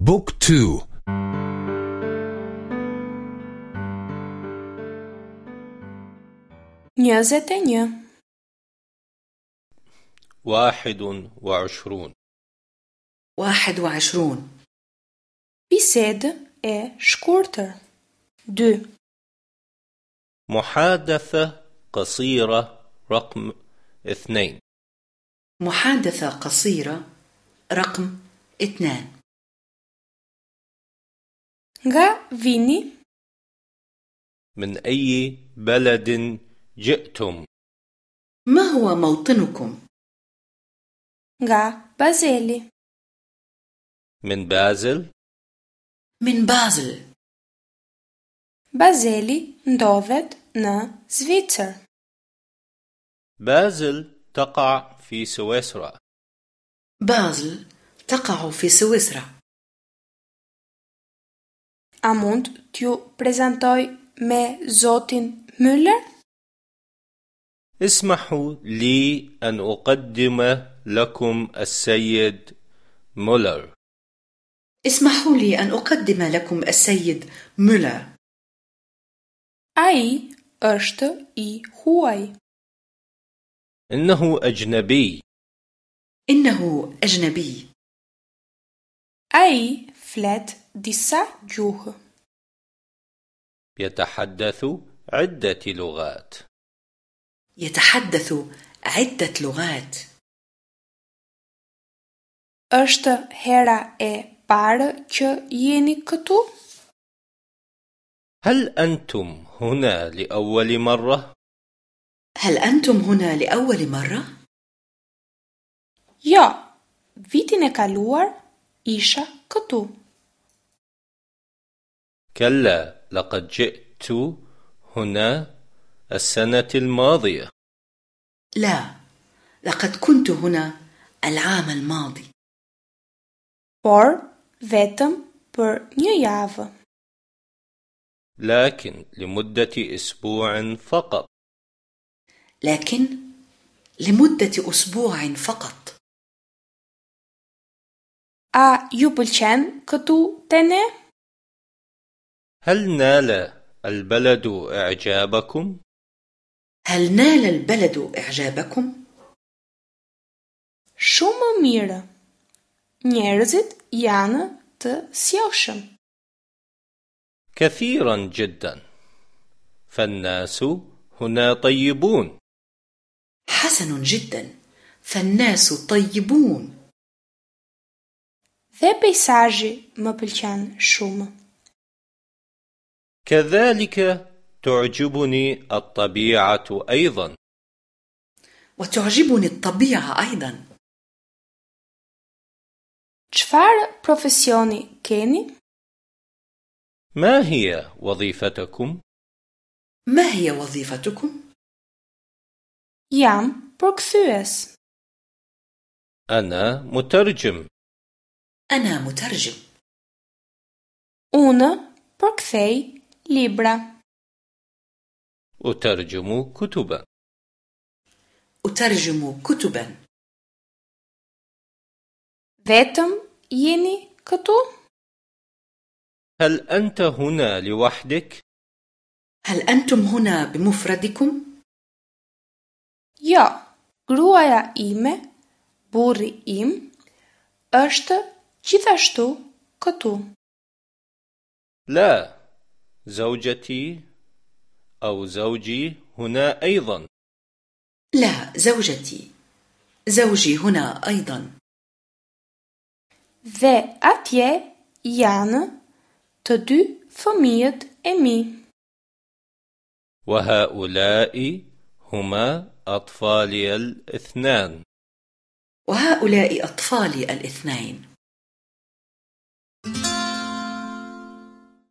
بوك تو një واحد وعشرون. واحد وعشرون. Bisedë e shkurtër. Dy. محادثة قصيرة رقم اثنين. محادثة قصيرة رقم اثنان. Nga vini? من أي بلد جئتم؟ ما هو موطنكم؟ nga Bazeli من بازل؟ من بازل. Bazeli ndodhet në Zvicër. بازل تقع في سويسرا. بازل تقع في سويسرا. A mund t'ju prezantoj me zotin Müller? اسمحوا لي أن أقدم لكم السيد مولر اسمحوا لي أن أقدم لكم السيد مولر ai është i huaj. إنه أجنبي إنه أجنبي ai flet disa gjuhë يتحدث عدة لغات. يتحدث عدة لغات. është hera e parë që jeni këtu هل أنتم هنا لأول مرة؟ هل أنتم هنا لأول مرة؟ jo vitin e kaluar isha këtu كلا لقد جئت هنا السنة الماضية لا لقد كنت هنا العام الماضي por vetëm për një javë. لكن لمدة أسبوع فقط لكن لمدة أسبوع فقط a ju pëlqen këtu te ne هل نال البلد إعجابكم؟ هل نال البلد إعجابكم؟ shumë mirë njerëzit janë të sjellshëm كثيرا جدا. فالناس هنا طيبون. حسن جدا. فالناس طيبون. Dhe peisazhi më pëlqen shumë كذلك تعجبني الطبيعة أيضا. وتعجبني الطبيعة أيضا. Çfarë profesioni keni? ما هي وظيفتكم؟ ما هي وظيفتكم؟ jam përkthyes أنا مترجم. أنا مترجم. Unë përkthej libra. أترجم كتبا. أترجم كتبا. Vetëm jeni këtu? هل أنت هنا لوحدك؟ هل أنتم هنا بمفردكم؟ jo gruaja ime burri im është gjithashtu këtu لا زوجتي أو زوجي هنا أيضا. لا زوجتي. زوجي هنا أيضا. Dhe atje janë të dy fëmijët e mi. وهؤلاء هما أطفالي الاثنان وهؤلاء أطفالي الاثنين